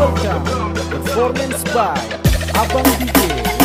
Welcome, performance by Abang DJ.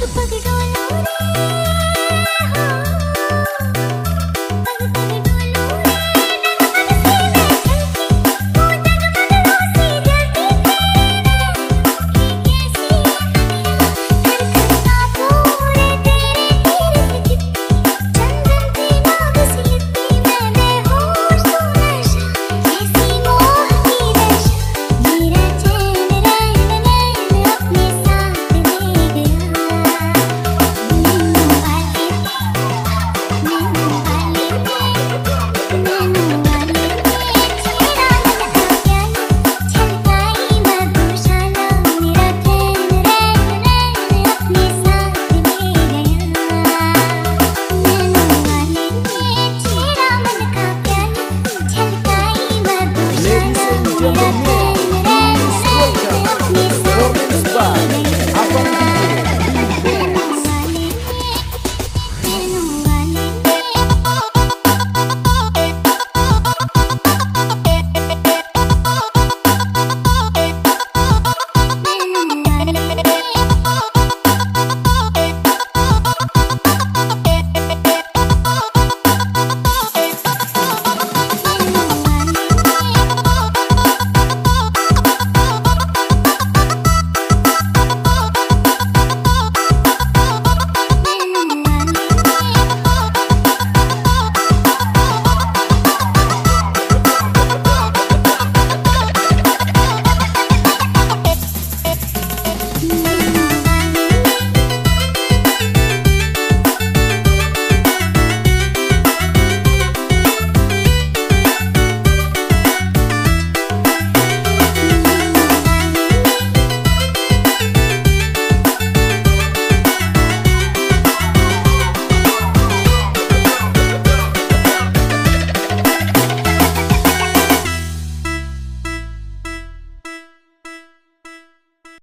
the fuck is going on